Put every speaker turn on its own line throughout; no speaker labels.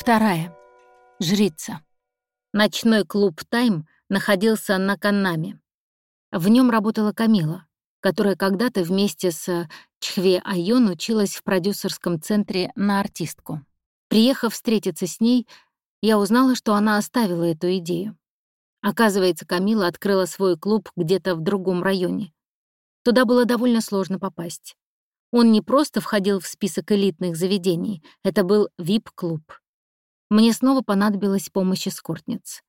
Вторая. Жрица. Ночной клуб «Тайм» находился на Каннаме. В нем работала Камила, которая когда-то вместе с Чхве Айон училась в продюсерском центре на артистку. Приехав встретиться с ней, я узнала, что она оставила эту идею. Оказывается, Камила открыла свой клуб где-то в другом районе. Туда было довольно сложно попасть. Он не просто входил в список элитных заведений, это был VIP-клуб. Мне снова понадобилась помощь эскортниц.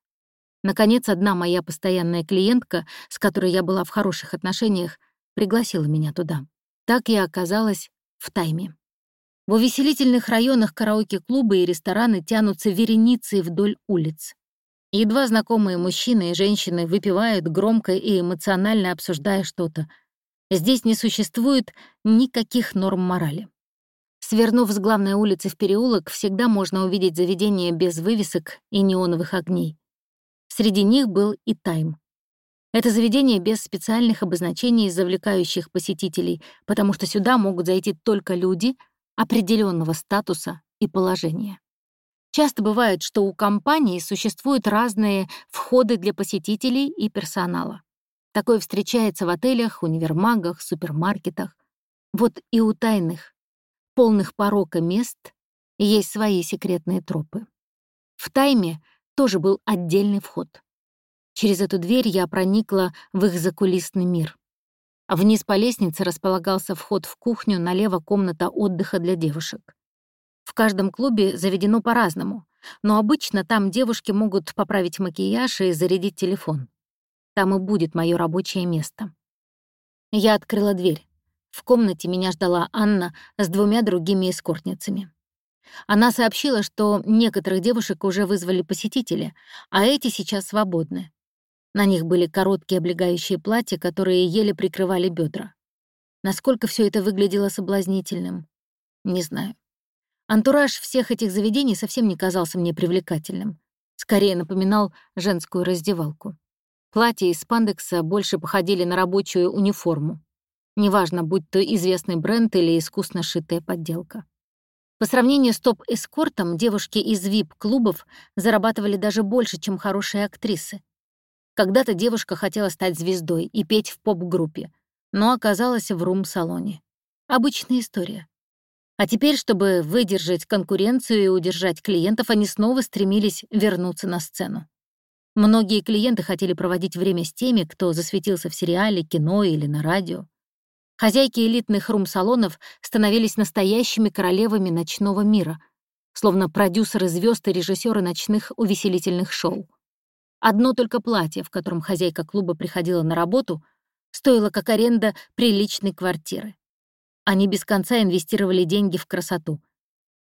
Наконец, одна моя постоянная клиентка, с которой я была в хороших отношениях, пригласила меня туда. Так я оказалась в тайме. В увеселительных районах караоке-клубы и рестораны тянутся вереницей вдоль улиц. Едва знакомые мужчины и женщины выпивают громко и эмоционально обсуждая что-то. Здесь не существует никаких норм морали. Свернув с главной улицы в переулок, всегда можно увидеть заведение без вывесок и неоновых огней. Среди них был и тайм. Это заведение без специальных обозначений, завлекающих посетителей, потому что сюда могут зайти только люди определенного статуса и положения. Часто бывает, что у компании существуют разные входы для посетителей и персонала. Такое встречается в отелях, универмагах, супермаркетах. Вот и у тайных, полных порока мест есть свои секретные тропы. В тайме тоже был отдельный вход. Через эту дверь я проникла в их закулисный мир. Вниз по лестнице располагался вход в кухню, налево комната отдыха для девушек. В каждом клубе заведено по-разному, но обычно там девушки могут поправить макияж и зарядить телефон. Там и будет мое рабочее место. Я открыла дверь. В комнате меня ждала Анна с двумя другими эскортницами. Она сообщила, что некоторых девушек уже вызвали посетители, а эти сейчас свободны. На них были короткие облегающие платья, которые еле прикрывали бедра. Насколько все это выглядело соблазнительным, не знаю. Антураж всех этих заведений совсем не казался мне привлекательным. Скорее напоминал женскую раздевалку. Платья из спандекса больше походили на рабочую униформу. Неважно, будь то известный бренд или искусно шитая подделка. По сравнению с топ-эскортом, девушки из VIP-клубов зарабатывали даже больше, чем хорошие актрисы. Когда-то девушка хотела стать звездой и петь в поп-группе, но оказалась в рум-салоне. Обычная история. А теперь, чтобы выдержать конкуренцию и удержать клиентов, они снова стремились вернуться на сцену. Многие клиенты хотели проводить время с теми, кто засветился в сериале, кино или на радио. Хозяйки элитных рум-салонов становились настоящими королевами ночного мира, словно продюсеры звезд и режиссеры ночных увеселительных шоу. Одно только платье, в котором хозяйка клуба приходила на работу, стоило как аренда приличной квартиры. Они без конца инвестировали деньги в красоту.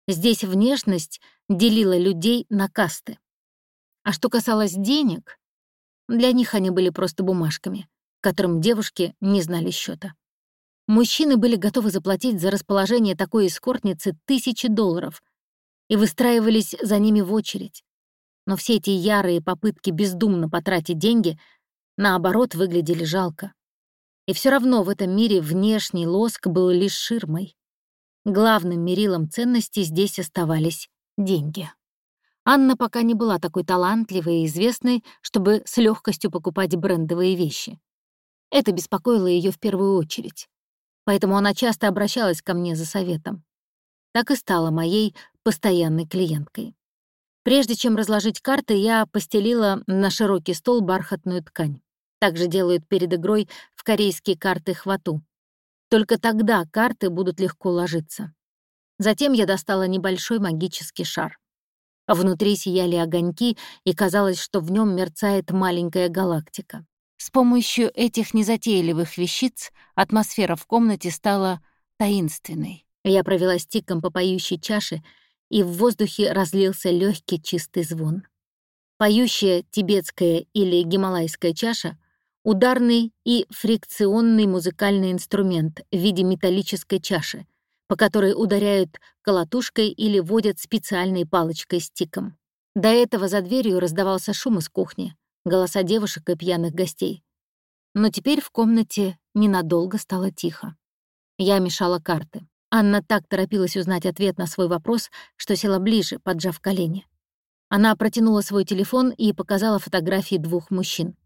Здесь внешность делила людей на касты. А что касалось денег, для них они были просто бумажками, которым девушки не знали счета. Мужчины были готовы заплатить за расположение такой эскортницы тысячи долларов и выстраивались за ними в очередь. Но все эти ярые попытки бездумно потратить деньги, наоборот, выглядели жалко. И все равно в этом мире внешний лоск был лишь ширмой. Главным мерилом ценности здесь оставались деньги. Анна пока не была такой талантливой и известной, чтобы с легкостью покупать брендовые вещи. Это беспокоило ее в первую очередь. Поэтому она часто обращалась ко мне за советом. Так и стала моей постоянной клиенткой. Прежде чем разложить карты, я постелила на широкий стол бархатную ткань. Так же делают перед игрой в корейские карты хвату. Только тогда карты будут легко ложиться. Затем я достала небольшой магический шар. Внутри сияли огоньки, и казалось, что в нем мерцает маленькая галактика. С помощью этих незатейливых вещиц атмосфера в комнате стала таинственной. Я провела стиком по поющей чаше, и в воздухе разлился легкий чистый звон. Поющая тибетская или гималайская чаша ударный и фрикционный музыкальный инструмент в виде металлической чаши, по которой ударяют колотушкой или водят специальной палочкой стиком. До этого за дверью раздавался шум из кухни, голоса девушек и пьяных гостей. Но теперь в комнате ненадолго стало тихо. Я мешала карты. Анна так торопилась узнать ответ на свой вопрос, что села ближе, поджав колени. Она протянула свой телефон и показала фотографии двух мужчин.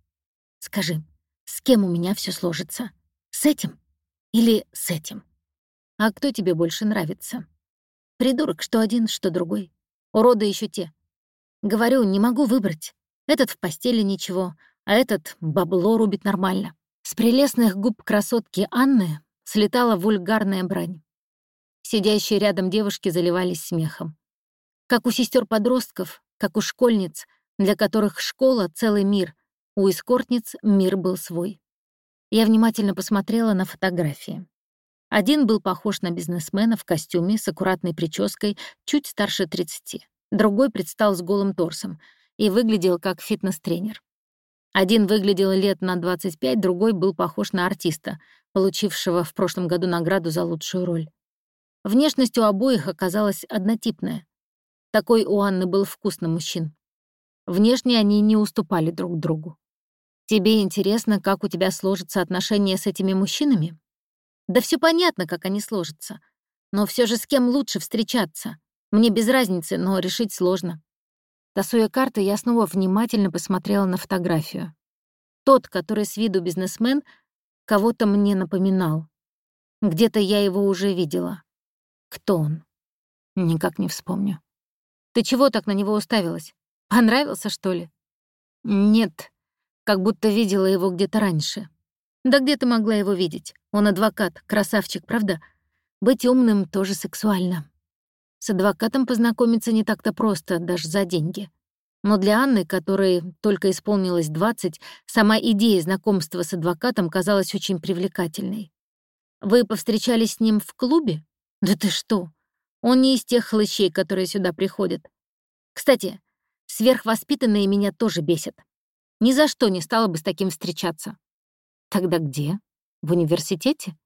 «Скажи, с кем у меня все сложится? С этим или с этим? А кто тебе больше нравится? Придурок, что один, что другой. Уроды еще те. Говорю, не могу выбрать. Этот в постели ничего, а этот бабло рубит нормально. С прелестных губ красотки Анны слетала вульгарная брань. Сидящие рядом девушки заливались смехом. Как у сестер подростков как у школьниц, для которых школа — целый мир, у эскортниц мир был свой. Я внимательно посмотрела на фотографии. Один был похож на бизнесмена в костюме с аккуратной прической, чуть старше 30. Другой предстал с голым торсом и выглядел как фитнес-тренер. Один выглядел лет на 25, другой был похож на артиста, получившего в прошлом году награду за лучшую роль. Внешность у обоих оказалась однотипная. Такой у Анны был вкус на мужчин. Внешне они не уступали друг другу. Тебе интересно, как у тебя сложатся отношения с этими мужчинами? Да все понятно, как они сложатся. Но все же с кем лучше встречаться? Мне без разницы, но решить сложно. Тасуя карты, я снова внимательно посмотрела на фотографию. Тот, который с виду бизнесмен, кого-то мне напоминал. Где-то я его уже видела. Кто он? Никак не вспомню. Ты чего так на него уставилась? Понравился, что ли? Нет, как будто видела его где-то раньше. Да где ты могла его видеть? Он адвокат, красавчик, правда? Быть умным тоже сексуально. С адвокатом познакомиться не так-то просто, даже за деньги. Но для Анны, которой только исполнилось 20, сама идея знакомства с адвокатом казалась очень привлекательной. «Вы повстречались с ним в клубе? Да ты что? Он не из тех хлыщей, которые сюда приходят. Кстати, сверхвоспитанные меня тоже бесят. Ни за что не стала бы с таким встречаться. Тогда где? В университете?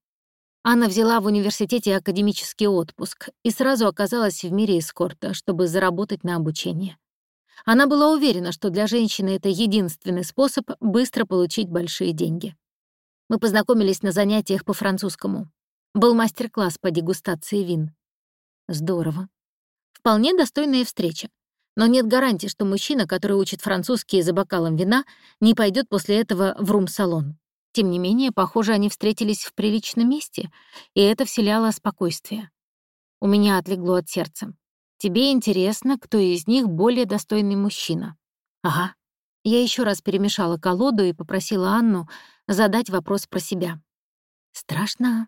Анна взяла в университете академический отпуск и сразу оказалась в мире эскорта, чтобы заработать на обучение. Она была уверена, что для женщины это единственный способ быстро получить большие деньги. Мы познакомились на занятиях по французскому. Был мастер-класс по дегустации вин. Здорово. Вполне достойная встреча. Но нет гарантии, что мужчина, который учит французский за бокалом вина, не пойдет после этого в рум-салон. Тем не менее, похоже, они встретились в приличном месте, и это вселяло спокойствие. У меня отлегло от сердца. Тебе интересно, кто из них более достойный мужчина? Ага. Я еще раз перемешала колоду и попросила Анну задать вопрос про себя. Страшно?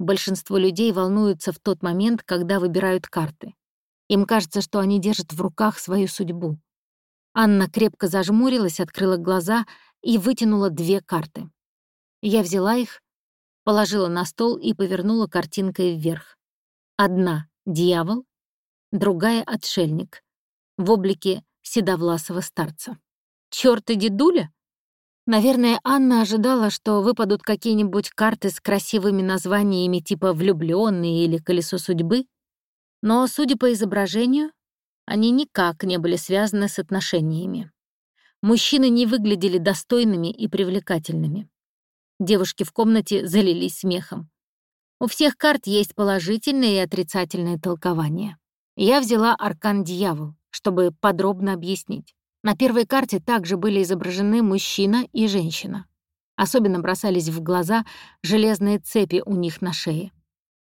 Большинство людей волнуются в тот момент, когда выбирают карты. Им кажется, что они держат в руках свою судьбу. Анна крепко зажмурилась, открыла глаза и вытянула две карты. Я взяла их, положила на стол и повернула картинкой вверх. Одна — дьявол, другая — отшельник, в облике седовласого старца. «Чёрт и дедуля?» Наверное, Анна ожидала, что выпадут какие-нибудь карты с красивыми названиями типа «Влюблённый» или «Колесо судьбы», но, судя по изображению, они никак не были связаны с отношениями. Мужчины не выглядели достойными и привлекательными. Девушки в комнате залились смехом. У всех карт есть положительное и отрицательное толкование. Я взяла аркан «Дьявол», чтобы подробно объяснить. На первой карте также были изображены мужчина и женщина. Особенно бросались в глаза железные цепи у них на шее.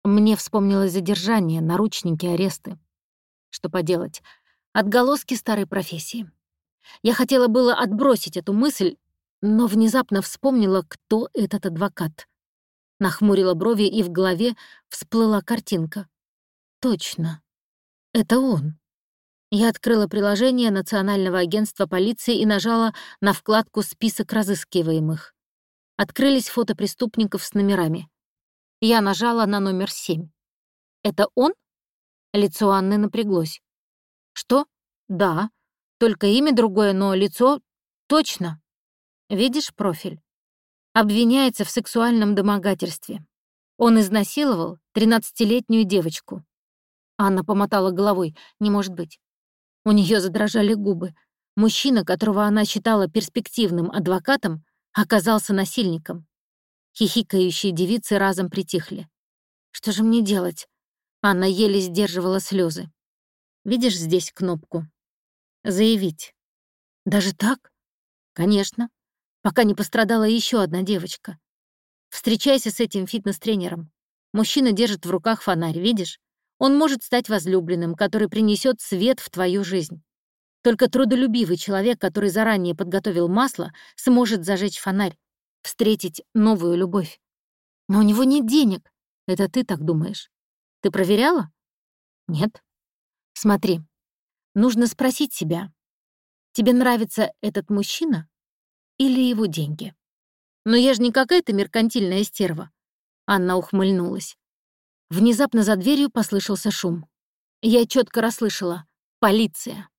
Мне вспомнилось задержание, наручники, аресты. Что поделать? Отголоски старой профессии. Я хотела было отбросить эту мысль, но внезапно вспомнила, кто этот адвокат. Нахмурила брови, и в голове всплыла картинка. Точно. Это он. Я открыла приложение Национального агентства полиции и нажала на вкладку «Список разыскиваемых». Открылись фото преступников с номерами. Я нажала на номер семь. «Это он?» Лицо Анны напряглось. «Что? Да. Только имя другое, но лицо точно. Видишь профиль? Обвиняется в сексуальном домогательстве. Он изнасиловал 13-летнюю девочку». Анна помотала головой. «Не может быть. У нее задрожали губы. Мужчина, которого она считала перспективным адвокатом, оказался насильником. Хихикающие девицы разом притихли. Что же мне делать? Анна еле сдерживала слезы. Видишь здесь кнопку? Заявить. Даже так? Конечно. Пока не пострадала еще одна девочка. Встречайся с этим фитнес-тренером. Мужчина держит в руках фонарь, видишь? Он может стать возлюбленным, который принесет свет в твою жизнь. Только трудолюбивый человек, который заранее подготовил масло, сможет зажечь фонарь, встретить новую любовь. Но у него нет денег. Это ты так думаешь. Ты проверяла? Нет. Смотри, нужно спросить себя, тебе нравится этот мужчина или его деньги? Но я же не какая-то меркантильная стерва. Анна ухмыльнулась. Внезапно за дверью послышался шум. Я четко расслышала. Полиция.